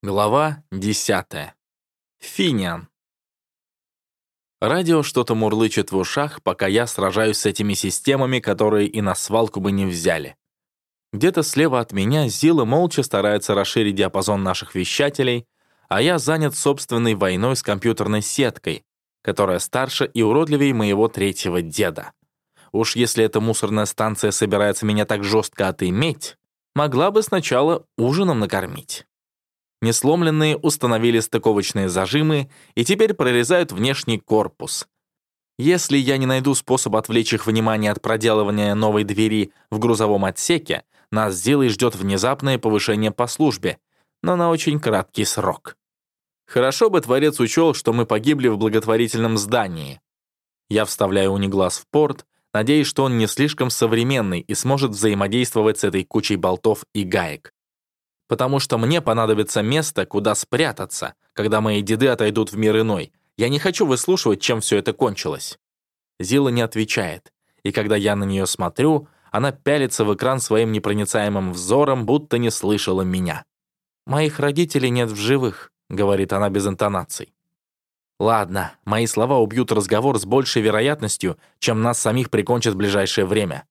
Глава 10. Финиан. Радио что-то мурлычет в ушах, пока я сражаюсь с этими системами, которые и на свалку бы не взяли. Где-то слева от меня Зила молча старается расширить диапазон наших вещателей, а я занят собственной войной с компьютерной сеткой, которая старше и уродливее моего третьего деда. Уж если эта мусорная станция собирается меня так жестко отыметь, могла бы сначала ужином накормить. Несломленные установили стыковочные зажимы и теперь прорезают внешний корпус. Если я не найду способ отвлечь их внимание от проделывания новой двери в грузовом отсеке, нас с ждет внезапное повышение по службе, но на очень краткий срок. Хорошо бы Творец учел, что мы погибли в благотворительном здании. Я вставляю униглаз в порт, надеясь, что он не слишком современный и сможет взаимодействовать с этой кучей болтов и гаек потому что мне понадобится место, куда спрятаться, когда мои деды отойдут в мир иной. Я не хочу выслушивать, чем все это кончилось». Зила не отвечает, и когда я на нее смотрю, она пялится в экран своим непроницаемым взором, будто не слышала меня. «Моих родителей нет в живых», — говорит она без интонаций. «Ладно, мои слова убьют разговор с большей вероятностью, чем нас самих прикончат в ближайшее время.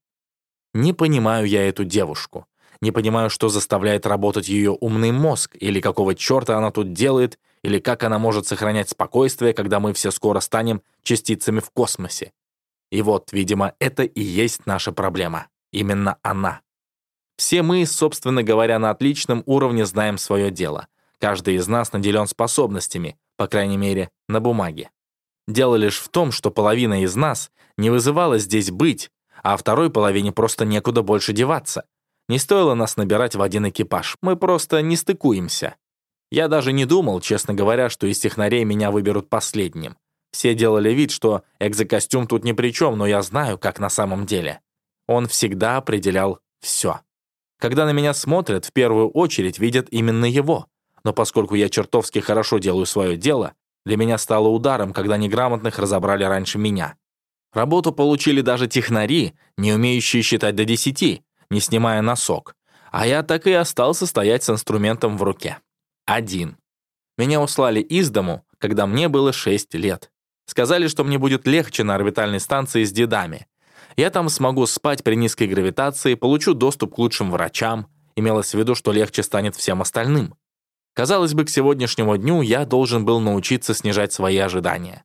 Не понимаю я эту девушку. Не понимаю, что заставляет работать ее умный мозг, или какого черта она тут делает, или как она может сохранять спокойствие, когда мы все скоро станем частицами в космосе. И вот, видимо, это и есть наша проблема. Именно она. Все мы, собственно говоря, на отличном уровне знаем свое дело. Каждый из нас наделен способностями, по крайней мере, на бумаге. Дело лишь в том, что половина из нас не вызывала здесь быть, а второй половине просто некуда больше деваться. Не стоило нас набирать в один экипаж, мы просто не стыкуемся. Я даже не думал, честно говоря, что из технарей меня выберут последним. Все делали вид, что экзокостюм тут ни при чем, но я знаю, как на самом деле. Он всегда определял все. Когда на меня смотрят, в первую очередь видят именно его. Но поскольку я чертовски хорошо делаю свое дело, для меня стало ударом, когда неграмотных разобрали раньше меня. Работу получили даже технари, не умеющие считать до десяти, не снимая носок, а я так и остался стоять с инструментом в руке. Один. Меня услали из дому, когда мне было 6 лет. Сказали, что мне будет легче на орбитальной станции с дедами. Я там смогу спать при низкой гравитации, получу доступ к лучшим врачам. Имелось в виду, что легче станет всем остальным. Казалось бы, к сегодняшнему дню я должен был научиться снижать свои ожидания.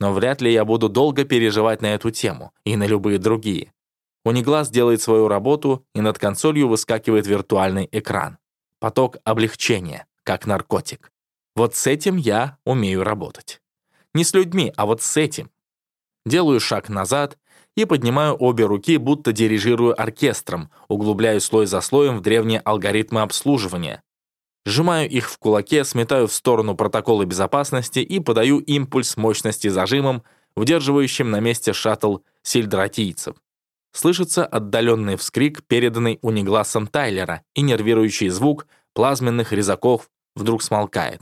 Но вряд ли я буду долго переживать на эту тему и на любые другие. Униглаз делает свою работу, и над консолью выскакивает виртуальный экран. Поток облегчения, как наркотик. Вот с этим я умею работать. Не с людьми, а вот с этим. Делаю шаг назад и поднимаю обе руки, будто дирижирую оркестром, углубляю слой за слоем в древние алгоритмы обслуживания. Сжимаю их в кулаке, сметаю в сторону протоколы безопасности и подаю импульс мощности зажимом, удерживающим на месте шаттл сельдратийцев. Слышится отдаленный вскрик, переданный унигласом Тайлера, и нервирующий звук плазменных резаков вдруг смолкает.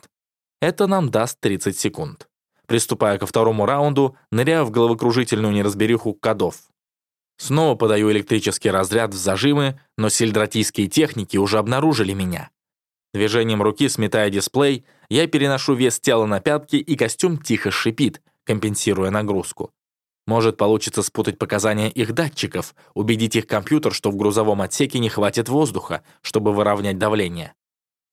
Это нам даст 30 секунд. Приступая ко второму раунду, ныряю в головокружительную неразбериху кодов. Снова подаю электрический разряд в зажимы, но сельдратийские техники уже обнаружили меня. Движением руки, сметая дисплей, я переношу вес тела на пятки, и костюм тихо шипит, компенсируя нагрузку. Может, получится спутать показания их датчиков, убедить их компьютер, что в грузовом отсеке не хватит воздуха, чтобы выровнять давление.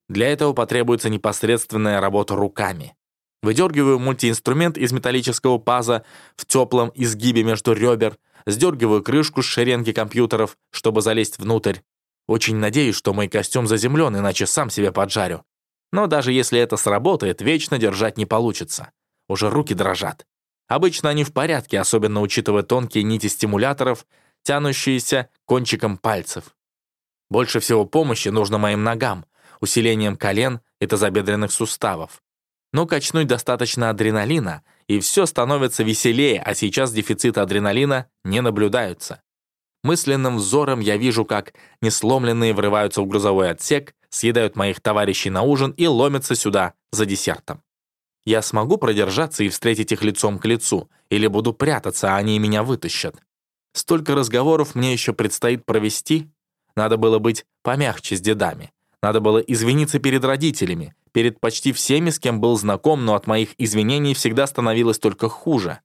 Для этого потребуется непосредственная работа руками. Выдергиваю мультиинструмент из металлического паза в теплом изгибе между ребер, сдергиваю крышку с шеренги компьютеров, чтобы залезть внутрь. Очень надеюсь, что мой костюм заземлен, иначе сам себя поджарю. Но даже если это сработает, вечно держать не получится. Уже руки дрожат. Обычно они в порядке, особенно учитывая тонкие нити стимуляторов, тянущиеся кончиком пальцев. Больше всего помощи нужно моим ногам, усилением колен и тазобедренных суставов. Но качнуть достаточно адреналина, и все становится веселее, а сейчас дефицита адреналина не наблюдаются. Мысленным взором я вижу, как несломленные врываются в грузовой отсек, съедают моих товарищей на ужин и ломятся сюда за десертом. Я смогу продержаться и встретить их лицом к лицу, или буду прятаться, а они меня вытащат. Столько разговоров мне еще предстоит провести. Надо было быть помягче с дедами. Надо было извиниться перед родителями, перед почти всеми, с кем был знаком, но от моих извинений всегда становилось только хуже.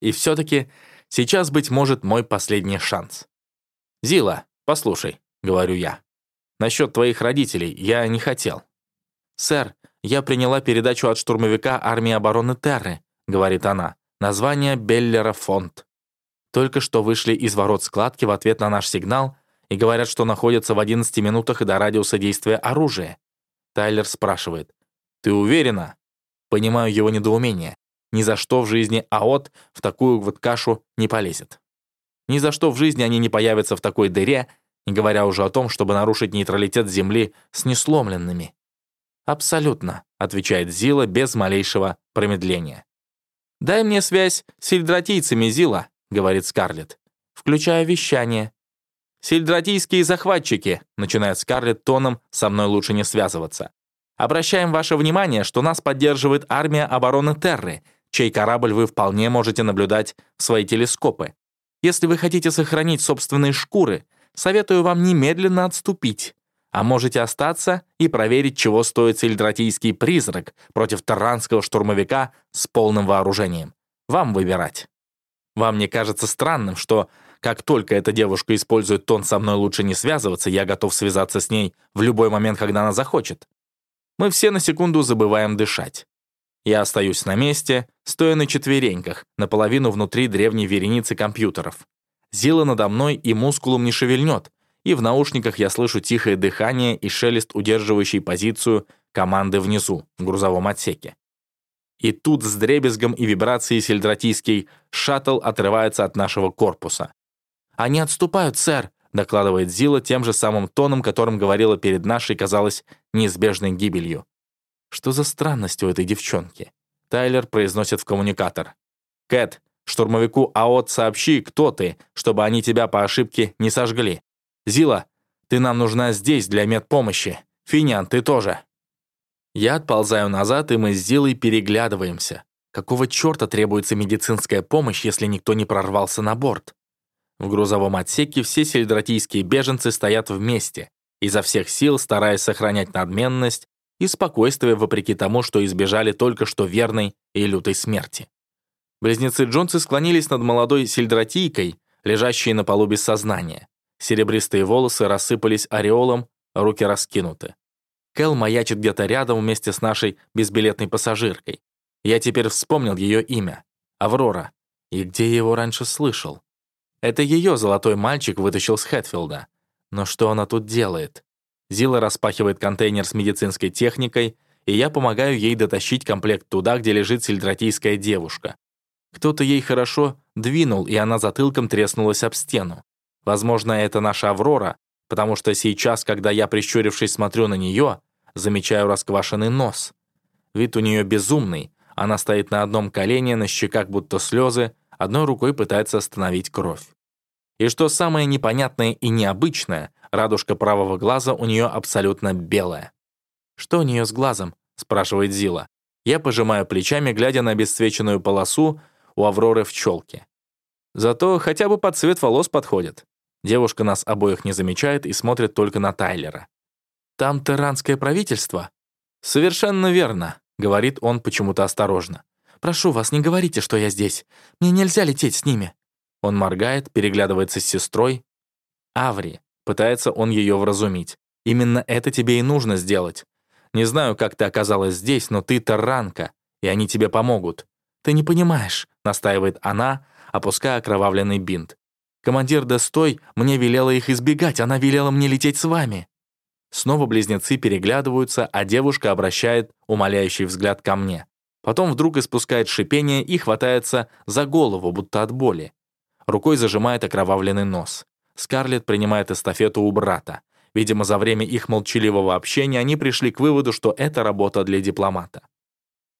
И все-таки сейчас, быть может, мой последний шанс. «Зила, послушай», — говорю я. «Насчет твоих родителей я не хотел». «Сэр, я приняла передачу от штурмовика армии обороны Терры», — говорит она. «Название Беллера Фонд». Только что вышли из ворот складки в ответ на наш сигнал и говорят, что находятся в 11 минутах до радиуса действия оружия. Тайлер спрашивает. «Ты уверена?» Понимаю его недоумение. Ни за что в жизни АОТ в такую вот кашу не полезет. Ни за что в жизни они не появятся в такой дыре, не говоря уже о том, чтобы нарушить нейтралитет Земли с несломленными. «Абсолютно», — отвечает Зила без малейшего промедления. «Дай мне связь с сельдратийцами, Зила», — говорит Скарлетт, включая вещание. «Сельдратийские захватчики», — начинает Скарлетт тоном «со мной лучше не связываться». «Обращаем ваше внимание, что нас поддерживает армия обороны Терры, чей корабль вы вполне можете наблюдать в свои телескопы. Если вы хотите сохранить собственные шкуры, советую вам немедленно отступить. А можете остаться и проверить, чего стоит сельдратийский призрак против таранского штурмовика с полным вооружением. Вам выбирать. Вам не кажется странным, что как только эта девушка использует тон «со мной лучше не связываться», я готов связаться с ней в любой момент, когда она захочет. Мы все на секунду забываем дышать. Я остаюсь на месте, стоя на четвереньках, наполовину внутри древней вереницы компьютеров. Зила надо мной и мускулом не шевельнет, и в наушниках я слышу тихое дыхание и шелест, удерживающий позицию команды внизу, в грузовом отсеке. И тут с дребезгом и вибрацией сельдратийский шаттл отрывается от нашего корпуса. «Они отступают, сэр», — докладывает Зила тем же самым тоном, которым говорила перед нашей, казалось, неизбежной гибелью. Что за странность у этой девчонки? Тайлер произносит в коммуникатор. «Кэт, штурмовику АОТ сообщи, кто ты, чтобы они тебя по ошибке не сожгли. Зила, ты нам нужна здесь для медпомощи. Финян, ты тоже». Я отползаю назад, и мы с Зилой переглядываемся. Какого черта требуется медицинская помощь, если никто не прорвался на борт? В грузовом отсеке все сельдратийские беженцы стоят вместе, изо всех сил стараясь сохранять надменность и спокойствие вопреки тому, что избежали только что верной и лютой смерти. Близнецы Джонсы склонились над молодой сельдратийкой, лежащей на полу без сознания. Серебристые волосы рассыпались ореолом, руки раскинуты. Кэл маячит где-то рядом вместе с нашей безбилетной пассажиркой. Я теперь вспомнил ее имя — Аврора. И где я его раньше слышал? Это ее золотой мальчик вытащил с Хэтфилда. Но что она тут делает? Зила распахивает контейнер с медицинской техникой, и я помогаю ей дотащить комплект туда, где лежит сельдратийская девушка. Кто-то ей хорошо двинул, и она затылком треснулась об стену. Возможно, это наша Аврора, потому что сейчас, когда я, прищурившись, смотрю на нее, замечаю расквашенный нос. Вид у нее безумный, она стоит на одном колене, на щеках будто слезы, одной рукой пытается остановить кровь. И что самое непонятное и необычное, радужка правого глаза у нее абсолютно белая. «Что у нее с глазом?» — спрашивает Зила. Я пожимаю плечами, глядя на бесцвеченную полосу у Авроры в челке. Зато хотя бы под цвет волос подходит. Девушка нас обоих не замечает и смотрит только на Тайлера. «Там тиранское правительство?» «Совершенно верно», — говорит он почему-то осторожно. Прошу вас, не говорите, что я здесь. Мне нельзя лететь с ними». Он моргает, переглядывается с сестрой. «Аври», — пытается он ее вразумить. «Именно это тебе и нужно сделать. Не знаю, как ты оказалась здесь, но ты таранка, и они тебе помогут». «Ты не понимаешь», — настаивает она, опуская окровавленный бинт. «Командир Дестой мне велела их избегать, она велела мне лететь с вами». Снова близнецы переглядываются, а девушка обращает умоляющий взгляд ко мне. Потом вдруг испускает шипение и хватается за голову, будто от боли. Рукой зажимает окровавленный нос. Скарлетт принимает эстафету у брата. Видимо, за время их молчаливого общения они пришли к выводу, что это работа для дипломата.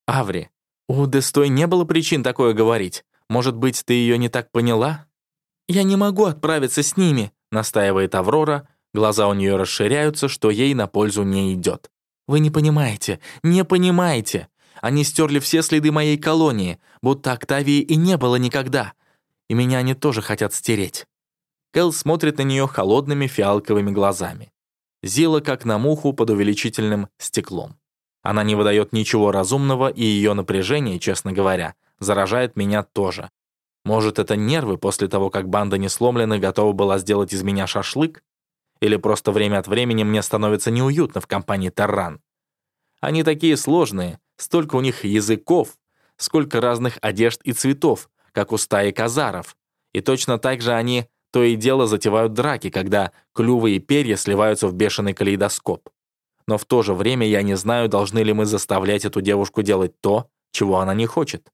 «Аври, у Дестой не было причин такое говорить. Может быть, ты ее не так поняла?» «Я не могу отправиться с ними», — настаивает Аврора. Глаза у нее расширяются, что ей на пользу не идет. «Вы не понимаете, не понимаете. Они стерли все следы моей колонии, будто Октавии и не было никогда. И меня они тоже хотят стереть». Кэл смотрит на нее холодными фиалковыми глазами. Зила как на муху под увеличительным стеклом. Она не выдает ничего разумного, и ее напряжение, честно говоря, заражает меня тоже. Может, это нервы после того, как банда несломленных готова была сделать из меня шашлык? Или просто время от времени мне становится неуютно в компании Тарран? Они такие сложные, столько у них языков, сколько разных одежд и цветов, как у стаи казаров. И точно так же они то и дело затевают драки, когда клювы и перья сливаются в бешеный калейдоскоп. Но в то же время я не знаю, должны ли мы заставлять эту девушку делать то, чего она не хочет.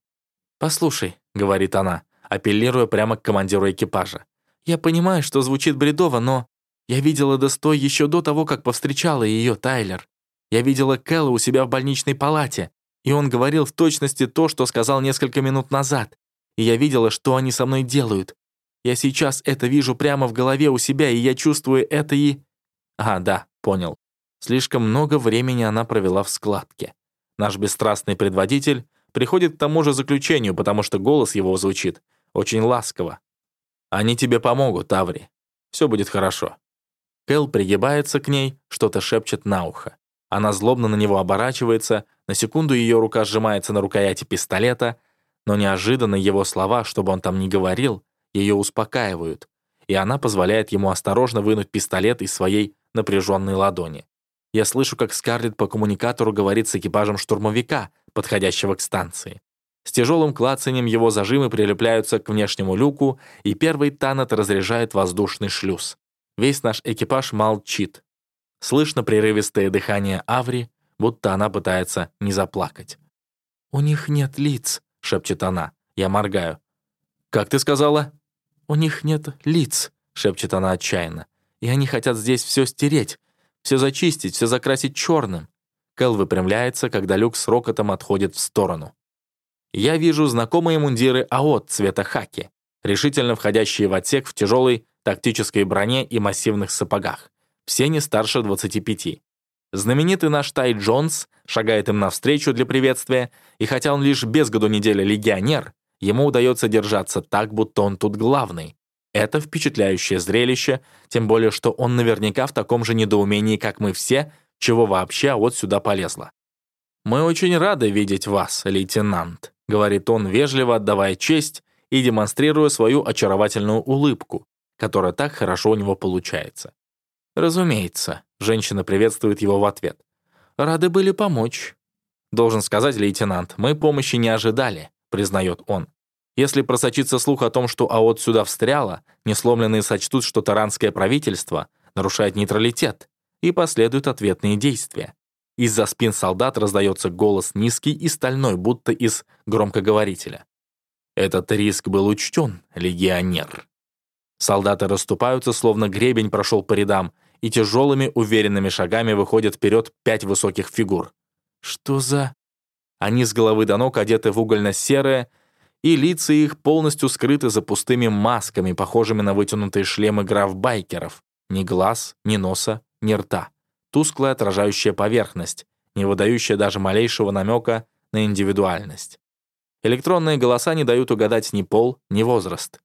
«Послушай», — говорит она, апеллируя прямо к командиру экипажа. «Я понимаю, что звучит бредово, но я видела Дестой еще до того, как повстречала ее, Тайлер. Я видела Кэлла у себя в больничной палате, и он говорил в точности то, что сказал несколько минут назад. И я видела, что они со мной делают. Я сейчас это вижу прямо в голове у себя, и я чувствую это и... А, да, понял. Слишком много времени она провела в складке. Наш бесстрастный предводитель приходит к тому же заключению, потому что голос его звучит очень ласково. «Они тебе помогут, Аври. Все будет хорошо». Кэл пригибается к ней, что-то шепчет на ухо. Она злобно на него оборачивается, на секунду ее рука сжимается на рукояти пистолета, но неожиданно его слова, чтобы он там не говорил, ее успокаивают, и она позволяет ему осторожно вынуть пистолет из своей напряженной ладони. Я слышу, как Скарлетт по коммуникатору говорит с экипажем штурмовика, подходящего к станции. С тяжелым клацанием его зажимы прилепляются к внешнему люку, и первый танет разряжает воздушный шлюз. Весь наш экипаж молчит. Слышно прерывистое дыхание Аври, будто она пытается не заплакать. «У них нет лиц», — шепчет она. Я моргаю. «Как ты сказала?» «У них нет лиц», — шепчет она отчаянно. «И они хотят здесь все стереть, все зачистить, все закрасить черным». Кэл выпрямляется, когда люк с рокотом отходит в сторону. Я вижу знакомые мундиры АОТ цвета хаки, решительно входящие в отсек в тяжелой тактической броне и массивных сапогах. Все не старше 25. Знаменитый наш Тай Джонс шагает им навстречу для приветствия, и хотя он лишь без году недели легионер, ему удается держаться так, будто он тут главный. Это впечатляющее зрелище, тем более, что он наверняка в таком же недоумении, как мы все, чего вообще вот сюда полезло. «Мы очень рады видеть вас, лейтенант», — говорит он, вежливо отдавая честь и демонстрируя свою очаровательную улыбку, которая так хорошо у него получается. «Разумеется», — женщина приветствует его в ответ. «Рады были помочь». «Должен сказать, лейтенант, мы помощи не ожидали», — признает он. «Если просочится слух о том, что АОТ сюда встряло, несломленные сочтут, что таранское правительство нарушает нейтралитет, и последуют ответные действия. Из-за спин солдат раздается голос низкий и стальной, будто из громкоговорителя. Этот риск был учтен, легионер. Солдаты расступаются, словно гребень прошел по рядам, и тяжелыми, уверенными шагами выходят вперед пять высоких фигур. Что за... Они с головы до ног одеты в угольно-серое, и лица их полностью скрыты за пустыми масками, похожими на вытянутые шлемы граф-байкеров. Ни глаз, ни носа, ни рта. Тусклая отражающая поверхность, не выдающая даже малейшего намека на индивидуальность. Электронные голоса не дают угадать ни пол, ни возраст.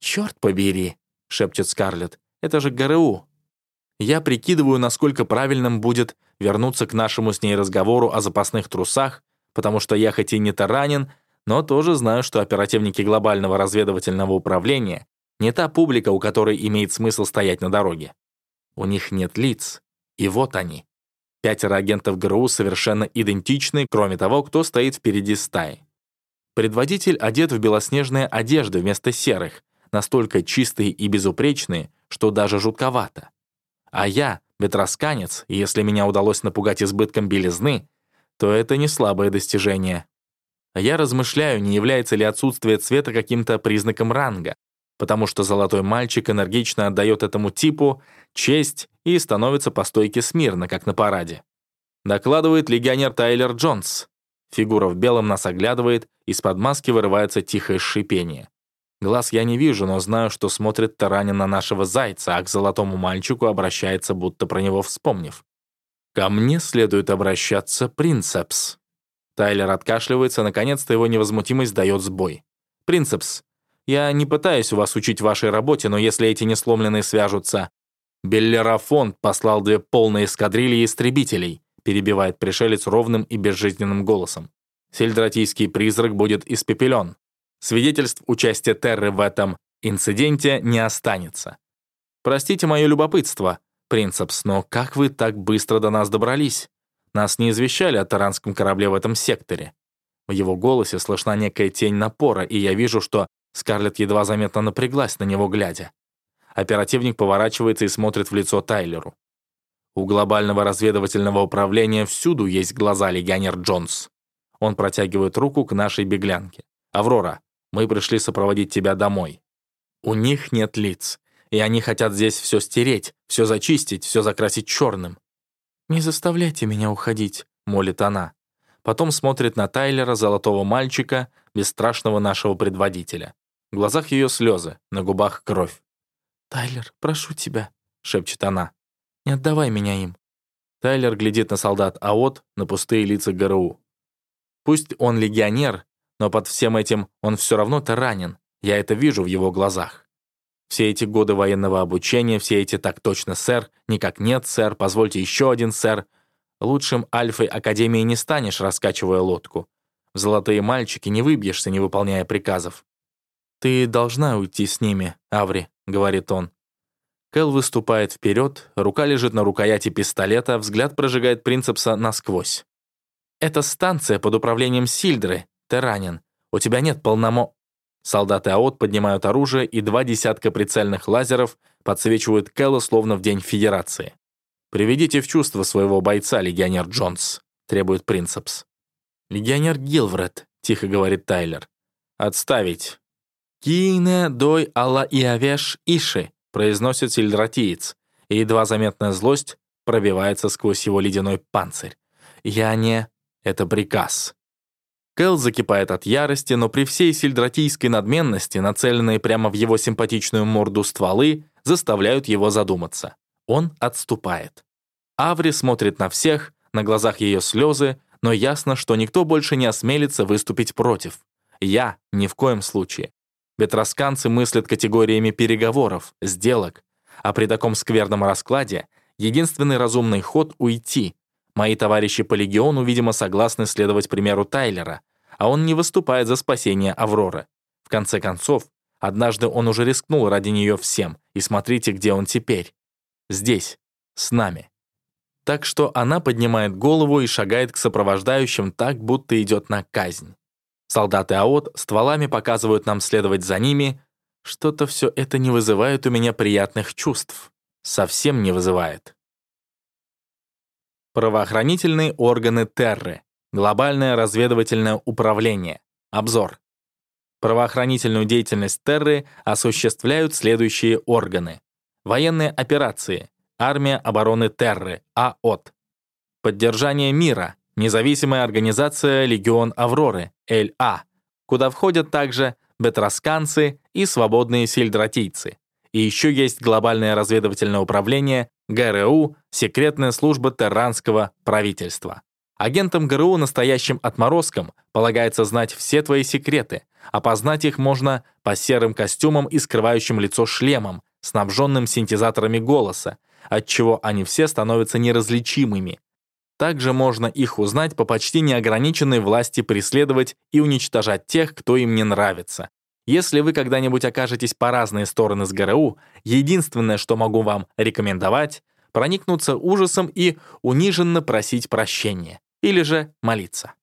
«Черт побери!» — шепчет Скарлетт. «Это же ГРУ, я прикидываю, насколько правильным будет вернуться к нашему с ней разговору о запасных трусах, потому что я хоть и не таранен, но тоже знаю, что оперативники глобального разведывательного управления не та публика, у которой имеет смысл стоять на дороге. У них нет лиц. И вот они. Пятеро агентов ГРУ совершенно идентичны, кроме того, кто стоит впереди стаи. Предводитель одет в белоснежные одежды вместо серых, настолько чистые и безупречные, что даже жутковато. А я — ветросканец, и если меня удалось напугать избытком белизны, то это не слабое достижение. Я размышляю, не является ли отсутствие цвета каким-то признаком ранга, потому что золотой мальчик энергично отдает этому типу честь и становится по стойке смирно, как на параде. Докладывает легионер Тайлер Джонс. Фигура в белом нас оглядывает, из-под маски вырывается тихое шипение. Глаз я не вижу, но знаю, что смотрит Таранин на нашего зайца, а к золотому мальчику обращается, будто про него вспомнив. «Ко мне следует обращаться, принцепс». Тайлер откашливается, наконец-то его невозмутимость дает сбой. «Принцепс, я не пытаюсь вас учить вашей работе, но если эти несломленные свяжутся Беллерафонт послал две полные эскадрильи истребителей, перебивает пришелец ровным и безжизненным голосом. Сельдратийский призрак будет испепелен. Свидетельств участия Терры в этом инциденте не останется. Простите мое любопытство, Принцепс, но как вы так быстро до нас добрались? Нас не извещали о таранском корабле в этом секторе. В его голосе слышна некая тень напора, и я вижу, что Скарлетт едва заметно напряглась на него, глядя. Оперативник поворачивается и смотрит в лицо Тайлеру. У глобального разведывательного управления всюду есть глаза, легионер Джонс. Он протягивает руку к нашей беглянке. «Аврора, мы пришли сопроводить тебя домой». У них нет лиц, и они хотят здесь все стереть, все зачистить, все закрасить черным. «Не заставляйте меня уходить», — молит она. Потом смотрит на Тайлера, золотого мальчика, бесстрашного нашего предводителя. В глазах ее слезы, на губах кровь. «Тайлер, прошу тебя», — шепчет она. «Не отдавай меня им». Тайлер глядит на солдат АОТ, на пустые лица ГРУ. Пусть он легионер, но под всем этим он все равно-то ранен. Я это вижу в его глазах. Все эти годы военного обучения, все эти «так точно, сэр», «никак нет, сэр», «позвольте еще один, сэр». Лучшим альфой Академии не станешь, раскачивая лодку. В золотые мальчики не выбьешься, не выполняя приказов. «Ты должна уйти с ними, Аври», — говорит он. Кэл выступает вперед, рука лежит на рукояти пистолета, взгляд прожигает принцепса насквозь. «Это станция под управлением Сильдры, ты ранен. У тебя нет полномо...» Солдаты АОТ поднимают оружие, и два десятка прицельных лазеров подсвечивают Кэлла словно в день Федерации. «Приведите в чувство своего бойца, легионер Джонс», — требует Принцепс. «Легионер Гилвред», — тихо говорит Тайлер. «Отставить». «Кине дой алла иавеш иши», — произносит сельдратиец, и едва заметная злость пробивается сквозь его ледяной панцирь. «Я не...» — это приказ. Кэл закипает от ярости, но при всей сельдратийской надменности, нацеленные прямо в его симпатичную морду стволы, заставляют его задуматься. Он отступает. Аври смотрит на всех, на глазах ее слезы, но ясно, что никто больше не осмелится выступить против. Я ни в коем случае. Бетросканцы мыслят категориями переговоров, сделок, а при таком скверном раскладе единственный разумный ход — уйти. Мои товарищи по легиону, видимо, согласны следовать примеру Тайлера, а он не выступает за спасение Авроры. В конце концов, однажды он уже рискнул ради нее всем, и смотрите, где он теперь. Здесь, с нами. Так что она поднимает голову и шагает к сопровождающим так, будто идет на казнь. Солдаты АОТ стволами показывают нам следовать за ними. Что-то все это не вызывает у меня приятных чувств. Совсем не вызывает. Правоохранительные органы Терры. Глобальное разведывательное управление. Обзор. Правоохранительную деятельность Терры осуществляют следующие органы. Военные операции. Армия обороны Терры, АОТ. Поддержание мира. Независимая организация Легион Авроры, ЛА, куда входят также бетросканцы и свободные сельдратийцы. И еще есть Глобальное разведывательное управление, ГРУ, секретная служба терранского правительства. Агентам ГРУ, настоящим отморозкам, полагается знать все твои секреты. Опознать их можно по серым костюмам и скрывающим лицо шлемам, снабженным синтезаторами голоса, отчего они все становятся неразличимыми. Также можно их узнать по почти неограниченной власти преследовать и уничтожать тех, кто им не нравится. Если вы когда-нибудь окажетесь по разные стороны с ГРУ, единственное, что могу вам рекомендовать, проникнуться ужасом и униженно просить прощения или же молиться.